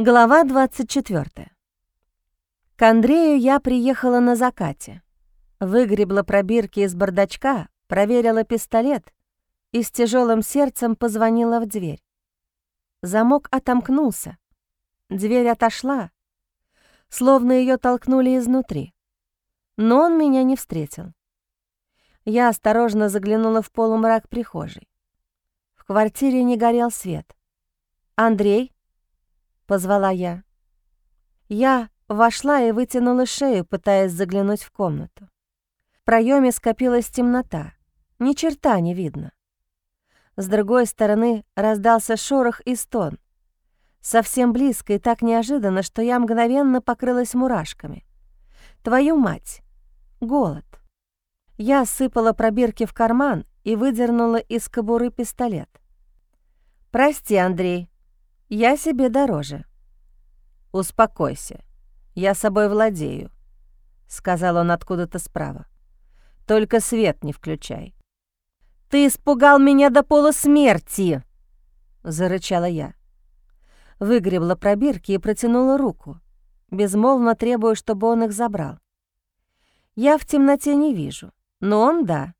Глава 24. К Андрею я приехала на закате. Выгребла пробирки из бардачка, проверила пистолет и с тяжелым сердцем позвонила в дверь. Замок отомкнулся. Дверь отошла, словно ее толкнули изнутри. Но он меня не встретил. Я осторожно заглянула в полумрак прихожей. В квартире не горел свет. «Андрей?» — позвала я. Я вошла и вытянула шею, пытаясь заглянуть в комнату. В проеме скопилась темнота. Ни черта не видно. С другой стороны раздался шорох и стон. Совсем близко и так неожиданно, что я мгновенно покрылась мурашками. Твою мать! Голод. Я сыпала пробирки в карман и выдернула из кобуры пистолет. «Прости, Андрей, я себе дороже». «Успокойся, я собой владею», — сказал он откуда-то справа. «Только свет не включай». «Ты испугал меня до полусмерти!» — зарычала я. Выгребла пробирки и протянула руку, безмолвно требуя, чтобы он их забрал. Я в темноте не вижу, но он — да.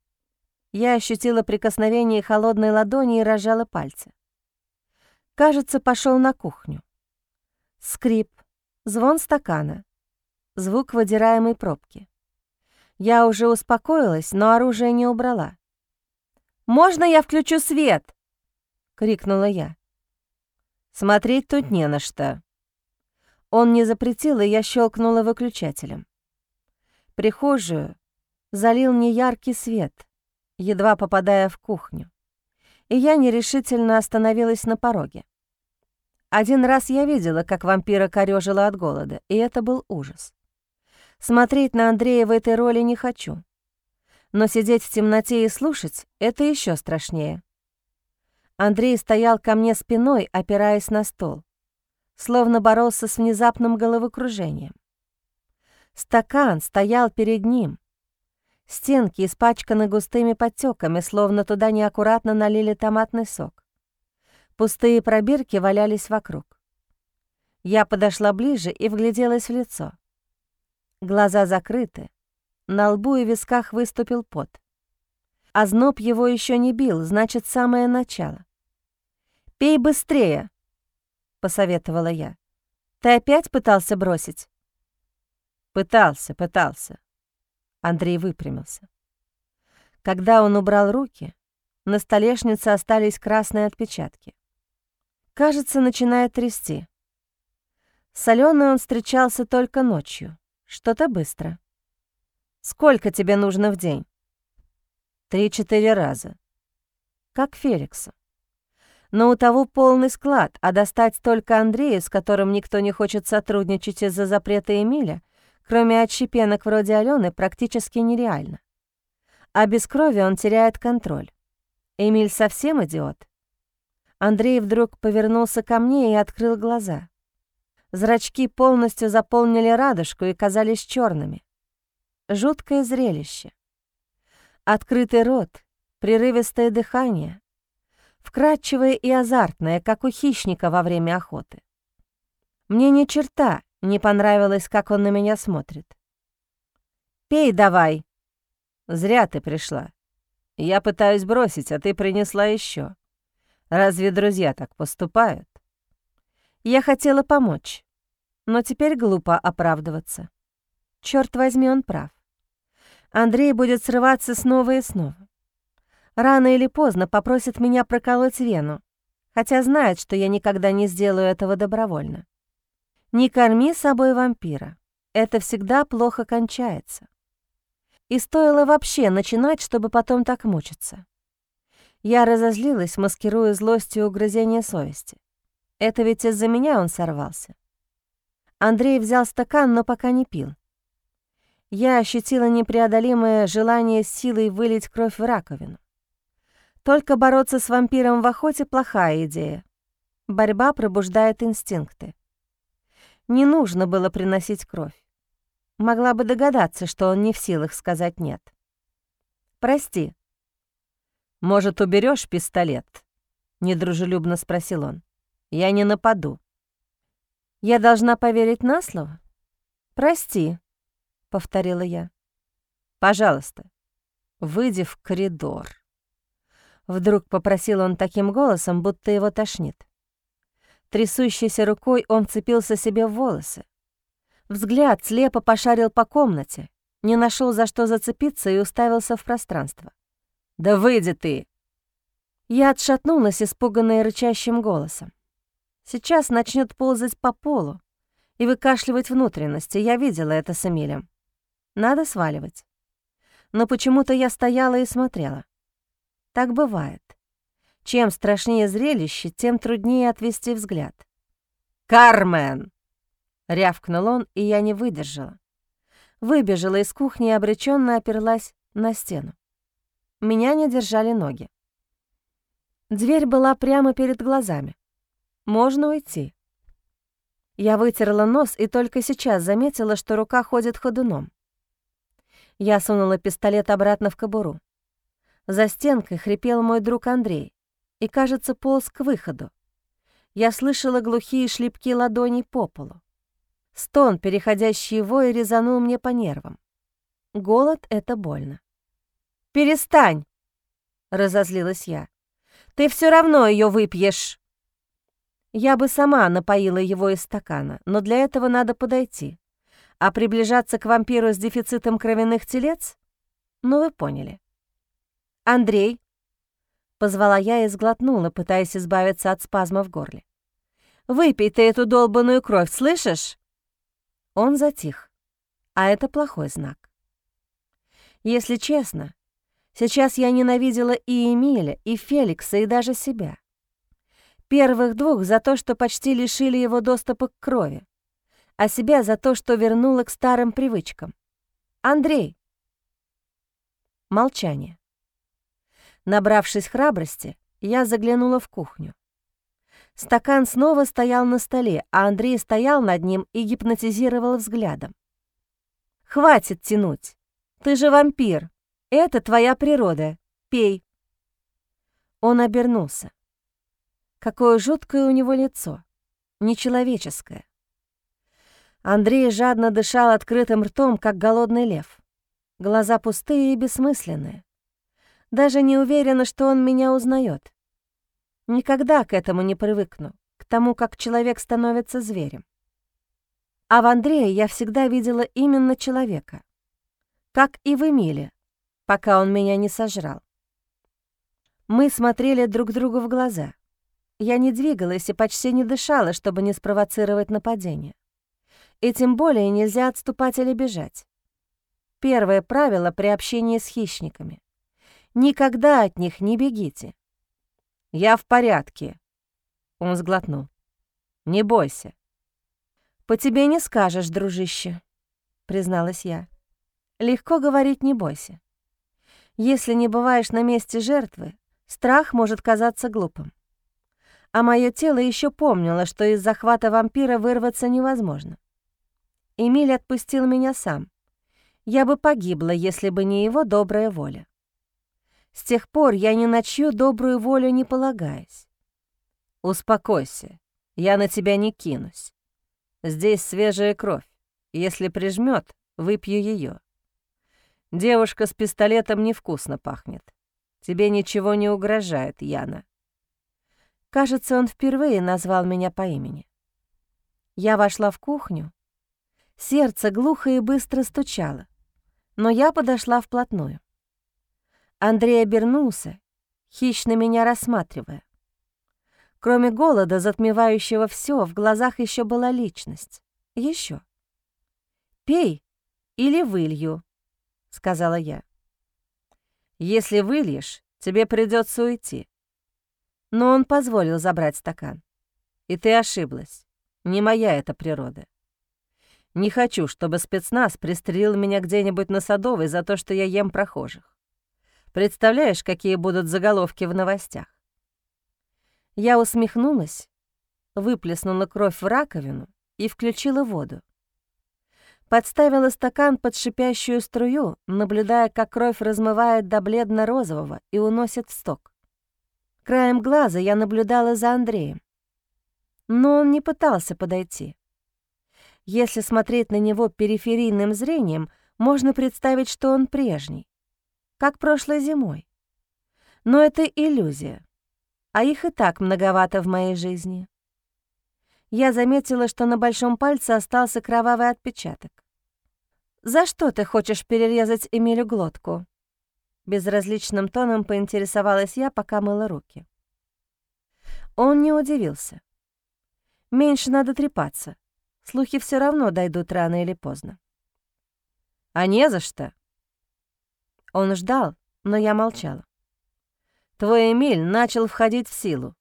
Я ощутила прикосновение холодной ладони и разжала пальцы. Кажется, пошел на кухню. Скрип, звон стакана, звук выдираемой пробки. Я уже успокоилась, но оружие не убрала. «Можно я включу свет?» — крикнула я. «Смотреть тут не на что». Он не запретил, и я щелкнула выключателем. Прихожую залил неяркий свет, едва попадая в кухню, и я нерешительно остановилась на пороге. Один раз я видела, как вампира корёжило от голода, и это был ужас. Смотреть на Андрея в этой роли не хочу. Но сидеть в темноте и слушать — это еще страшнее. Андрей стоял ко мне спиной, опираясь на стол, словно боролся с внезапным головокружением. Стакан стоял перед ним. Стенки испачканы густыми подтеками, словно туда неаккуратно налили томатный сок. Пустые пробирки валялись вокруг. Я подошла ближе и вгляделась в лицо. Глаза закрыты, на лбу и висках выступил пот. А зноб его еще не бил, значит, самое начало. «Пей быстрее», — посоветовала я. «Ты опять пытался бросить?» «Пытался, пытался». Андрей выпрямился. Когда он убрал руки, на столешнице остались красные отпечатки. Кажется, начинает трясти. С Аленой он встречался только ночью. Что-то быстро. Сколько тебе нужно в день? Три-четыре раза. Как Феликсу. Но у того полный склад, а достать только Андрея, с которым никто не хочет сотрудничать из-за запрета Эмиля, кроме отщепенок вроде Алены, практически нереально. А без крови он теряет контроль. Эмиль совсем идиот. Андрей вдруг повернулся ко мне и открыл глаза. Зрачки полностью заполнили радужку и казались черными. Жуткое зрелище. Открытый рот, прерывистое дыхание, вкрадчивое и азартное, как у хищника во время охоты. Мне ни черта не понравилось, как он на меня смотрит. «Пей давай!» «Зря ты пришла. Я пытаюсь бросить, а ты принесла еще. Разве друзья так поступают?» Я хотела помочь, но теперь глупо оправдываться. Черт возьми, он прав. Андрей будет срываться снова и снова. Рано или поздно попросит меня проколоть вену, хотя знает, что я никогда не сделаю этого добровольно. Не корми собой вампира. Это всегда плохо кончается. И стоило вообще начинать, чтобы потом так мучиться. Я разозлилась, маскируя злость и угрызение совести. Это ведь из-за меня он сорвался. Андрей взял стакан, но пока не пил. Я ощутила непреодолимое желание силой вылить кровь в раковину. Только бороться с вампиром в охоте — плохая идея. Борьба пробуждает инстинкты. Не нужно было приносить кровь. Могла бы догадаться, что он не в силах сказать «нет». «Прости». «Может, уберешь пистолет?» — недружелюбно спросил он. «Я не нападу». Я должна поверить на слово? Прости, — повторила я. Пожалуйста, выйди в коридор. Вдруг попросил он таким голосом, будто его тошнит. Трясущейся рукой он цепился себе в волосы. Взгляд слепо пошарил по комнате, не нашел за что зацепиться и уставился в пространство. «Да выйди ты!» Я отшатнулась, испуганная рычащим голосом. Сейчас начнет ползать по полу и выкашливать внутренности. Я видела это с Эмилем. Надо сваливать. Но почему-то я стояла и смотрела. Так бывает. Чем страшнее зрелище, тем труднее отвести взгляд. «Кармен!» — рявкнул он, и я не выдержала. Выбежала из кухни и обреченно оперлась на стену. Меня не держали ноги. Дверь была прямо перед глазами. Можно уйти. Я вытерла нос и только сейчас заметила, что рука ходит ходуном. Я сунула пистолет обратно в кобуру. За стенкой хрипел мой друг Андрей и, кажется, полз к выходу. Я слышала глухие шлепки ладоней по полу. Стон, переходящий в вой, резанул мне по нервам. Голод — это больно. «Перестань!» — разозлилась я. Ты все равно ее выпьешь. Я бы сама напоила его из стакана, но для этого надо подойти. А приближаться к вампиру с дефицитом кровяных телец? Ну, вы поняли. «Андрей», — позвала я и сглотнула, пытаясь избавиться от спазма в горле. «Выпей ты эту долбанную кровь, слышишь?» Он затих, а это плохой знак. Если честно, Сейчас я ненавидела и Эмиля, и Феликса, и даже себя. Первых двух за то, что почти лишили его доступа к крови, а себя за то, что вернула к старым привычкам. «Андрей!» Молчание. Набравшись храбрости, я заглянула в кухню. Стакан снова стоял на столе, а Андрей стоял над ним и гипнотизировал взглядом. «Хватит тянуть! Ты же вампир!» Это твоя природа. Пей». Он обернулся. Какое жуткое у него лицо. Нечеловеческое. Андрей жадно дышал открытым ртом, как голодный лев. Глаза пустые и бессмысленные. Даже не уверена, что он меня узнает. Никогда к этому не привыкну, к тому, как человек становится зверем. А в Андрее я всегда видела именно человека. Как и в Эмиле, пока он меня не сожрал. Мы смотрели друг другу в глаза. Я не двигалась и почти не дышала, чтобы не спровоцировать нападение. И тем более нельзя отступать или бежать. Первое правило при общении с хищниками. Никогда от них не бегите. «Я в порядке», — он сглотнул. «Не бойся». «По тебе не скажешь, дружище», — призналась я. «Легко говорить «не бойся». Если не бываешь на месте жертвы, страх может казаться глупым. А мое тело еще помнило, что из захвата вампира вырваться невозможно. Эмиль отпустил меня сам. Я бы погибла, если бы не его добрая воля. С тех пор я ни на чью добрую волю не полагаюсь. «Успокойся, я на тебя не кинусь. Здесь свежая кровь. Если прижмет, выпью ее. Девушка с пистолетом невкусно пахнет. Тебе ничего не угрожает, Яна. Кажется, он впервые назвал меня по имени. Я вошла в кухню. Сердце глухо и быстро стучало, но я подошла вплотную. Андрей обернулся, хищно меня рассматривая. Кроме голода, затмевающего все, в глазах еще была личность. Еще. «Пей или вылью», — сказала я. «Если выльешь, тебе придется уйти». Но он позволил забрать стакан. И ты ошиблась. Не моя эта природа. Не хочу, чтобы спецназ пристрелил меня где-нибудь на Садовой за то, что я ем прохожих. Представляешь, какие будут заголовки в новостях? Я усмехнулась, выплеснула кровь в раковину и включила воду. Подставила стакан под шипящую струю, наблюдая, как кровь размывает до бледно-розового и уносит в сток. Краем глаза я наблюдала за Андреем. Но он не пытался подойти, Если смотреть на него периферийным зрением, можно представить, что он прежний, как прошлой зимой. Но это иллюзия, а их и так многовато в моей жизни. Я заметила, что на большом пальце остался кровавый отпечаток. «За что ты хочешь перерезать Эмилю глотку?» Безразличным тоном поинтересовалась я, пока мыла руки. Он не удивился. Меньше надо трепаться. Слухи все равно дойдут рано или поздно. «А не за что». Он ждал, но я молчала. «Твой Эмиль начал входить в силу.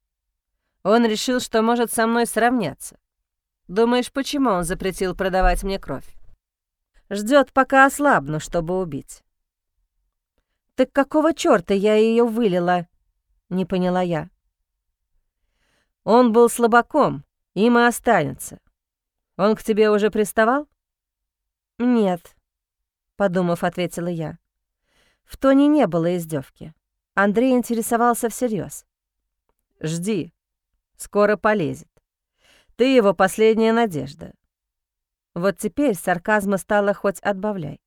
Он решил, что может со мной сравняться. Думаешь, почему он запретил продавать мне кровь? Ждет, пока ослабну, чтобы убить. «Так какого чёрта я ее вылила?» — не поняла я. «Он был слабаком, им и останется. Он к тебе уже приставал?» «Нет», — подумав, ответила я. В тоне не было издевки. Андрей интересовался всерьез. «Жди, скоро полезет. Ты его последняя надежда». Вот теперь сарказма стало хоть отбавляй.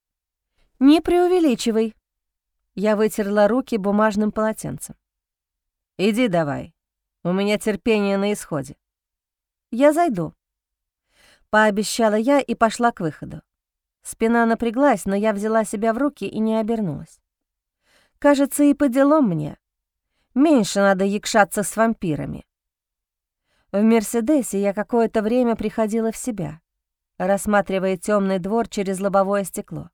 «Не преувеличивай», я вытерла руки бумажным полотенцем. «Иди давай. У меня терпение на исходе». «Я зайду». Пообещала я и пошла к выходу. Спина напряглась, но я взяла себя в руки и не обернулась. Кажется, и по делам мне. Меньше надо якшаться с вампирами. В «Мерседесе» я какое-то время приходила в себя, рассматривая темный двор через лобовое стекло.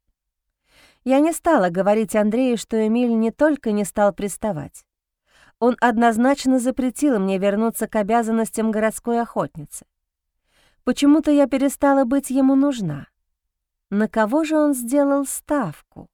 Я не стала говорить Андрею, что Эмиль не только не стал приставать. Он однозначно запретил мне вернуться к обязанностям городской охотницы. Почему-то я перестала быть ему нужна. На кого же он сделал ставку?